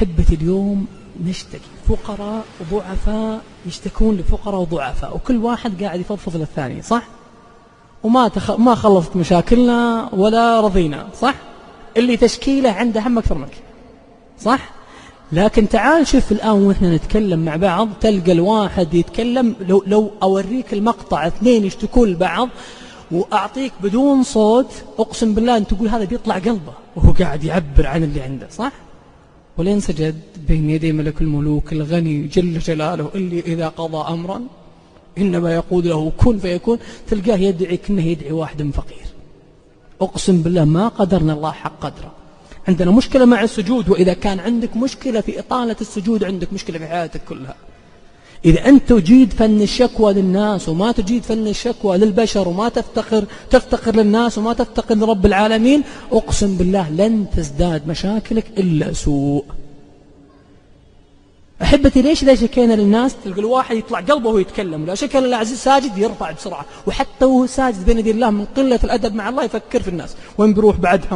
أحبتي اليوم نشتكي. فقراء وضعفاء يشتكون لفقراء وضعفاء وكل واحد قاعد يفضفض للثاني صح؟ وما تخ... ما خلصت مشاكلنا ولا رضينا صح؟ اللي تشكيله عنده هم أكثر منك صح؟ لكن تعال شوف الآن وإحنا نتكلم مع بعض تلقى الواحد يتكلم لو, لو أوريك المقطع اثنين يشتكون لبعض وأعطيك بدون صوت أقسم بالله أن تقول هذا بيطلع قلبه وهو قاعد يعبر عن اللي عنده صح؟ ولين سجد بين يدي ملك الملوك الغني جل جلاله اللي إذا قضى أمرا إنما يقول له كن فيكون تلقاه يدعي كأنه يدعي واحد فقير. أقسم بالله ما قدرنا الله حق قدره. عندنا مشكلة مع السجود وإذا كان عندك مشكلة في إطالة السجود عندك مشكلة في حياتك كلها. إذا أنت تجيد فن الشكوى للناس وما تجيد فن الشكوى للبشر وما تفتقر تفتقر للناس وما تفتقر لرب العالمين أقسم بالله لن تزداد مشاكلك إلا سوء. أحبتي ليش إذا شكينا للناس تلقى الواحد يطلع قلبه وهو يتكلم لا شكل العزيز ساجد يرفع بسرعة. وحتى وهو ساجد بين يدي الله من قلة الأدب مع الله يفكر في الناس. وين بيروح بعدها؟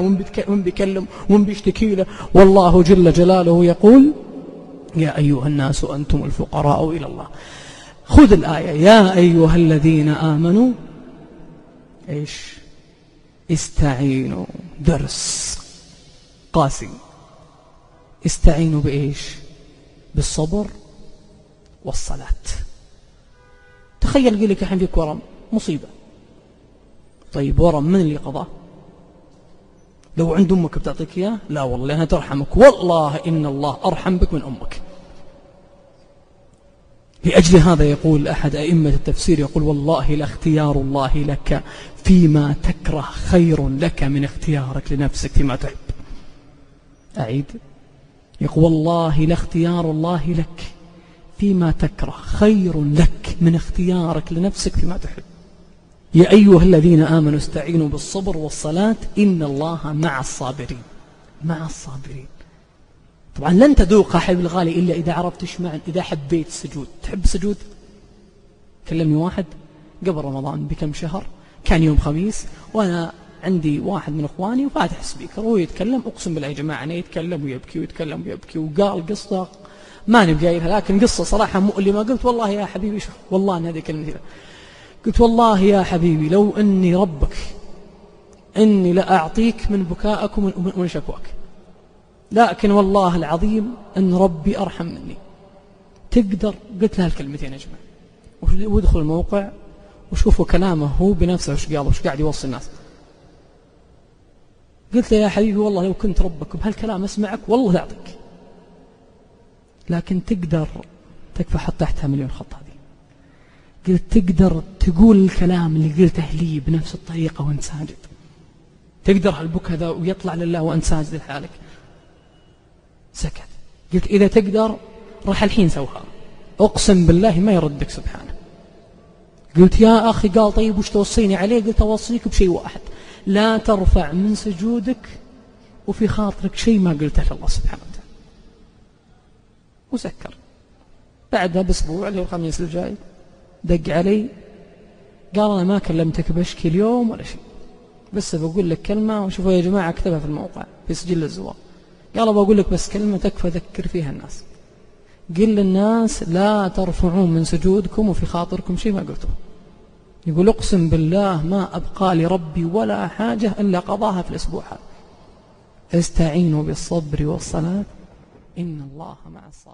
وين بيكلم؟ وين بيشتكي له؟ والله جل جلاله يقول يا أيها الناس أنتم الفقراء إلى الله. خذ الآية. يا أيها الذين آمنوا إيش؟ استعينوا. درس قاسي. استعينوا بإيش؟ بالصبر والصلاة. تخيل قل لك الحين فيك ورم مصيبة. طيب ورم من اللي قضاه؟ لو عند أمك بتعطيك إياه؟ لا والله لأنها ترحمك. والله إن الله أرحم بك من أمك. لأجل هذا يقول أحد أئمة التفسير يقول والله لاختيار الله لك فيما تكره خير لك من اختيارك لنفسك فيما تحب. أعيد. يقول والله لاختيار الله لك فيما تكره خير لك من اختيارك لنفسك فيما تحب. يا أيها الذين آمنوا استعينوا بالصبر والصلاة إن الله مع الصابرين. مع الصابرين. طبعا لن تذوق حبيب الغالي إلا إذا عرفت إيش معنى إذا حبيت السجود تحب السجود كلمني واحد. قبل رمضان بكم شهر كان يوم خميس وأنا عندي واحد من إخواني وفاتح سبيكر وهو يتكلم أقسم بالله يا جماعة انه يتكلم ويبكي ويتكلم ويبكي وقال قصة ما نبقى قايلها لكن قصة صراحة مؤلمة. قلت والله يا حبيبي شوف والله ان هذه كلمتي قلت والله يا حبيبي لو أني ربك إني لأعطيك من بكائك ومن شكواك. لكن والله العظيم أن ربي ارحم مني تقدر؟ قلت لها الكلمتين يا جماعة. وادخل الموقع وشوفوا كلامه هو بنفسه وش قال وش قاعد يوصي الناس. قلت له يا حبيبي والله لو كنت ربك بهالكلام أسمعك والله لاعطيك لكن تقدر تكفى حط تحتها مليون خط هذه. قلت تقدر تقول الكلام اللي قلته لي بنفس الطريقة وانت ساجد. تقدر هالبك هذا ويطلع لله وأنت ساجد لحالك. سكت. قلت إذا تقدر راح الحين سوها. أقسم بالله ما يردك سبحانه. قلت يا أخي قال طيب وش توصيني عليه؟ قلت أوصيك بشيء واحد. لا ترفع من سجودك وفي خاطرك شيء ما قلته لله سبحانه وتعالى. وسكر. بعدها بأسبوع اللي هو الخميس الجاي دق علي. قال أنا ما كلمتك بشكي اليوم ولا شيء. بس بقول لك كلمة وشوفوا يا جماعة أكتبها في الموقع. في سجل الزوار. قال بقول لك بس كلمة تكفى ذكر فيها الناس. قل للناس لا ترفعون من سجودكم وفي خاطركم شيء ما قلتوه يقول اقسم بالله ما أبقى لربي ولا حاجة إلا قضاها في الأسبوع هذا. استعينوا بالصبر والصلاة. إن الله مع الصابرين.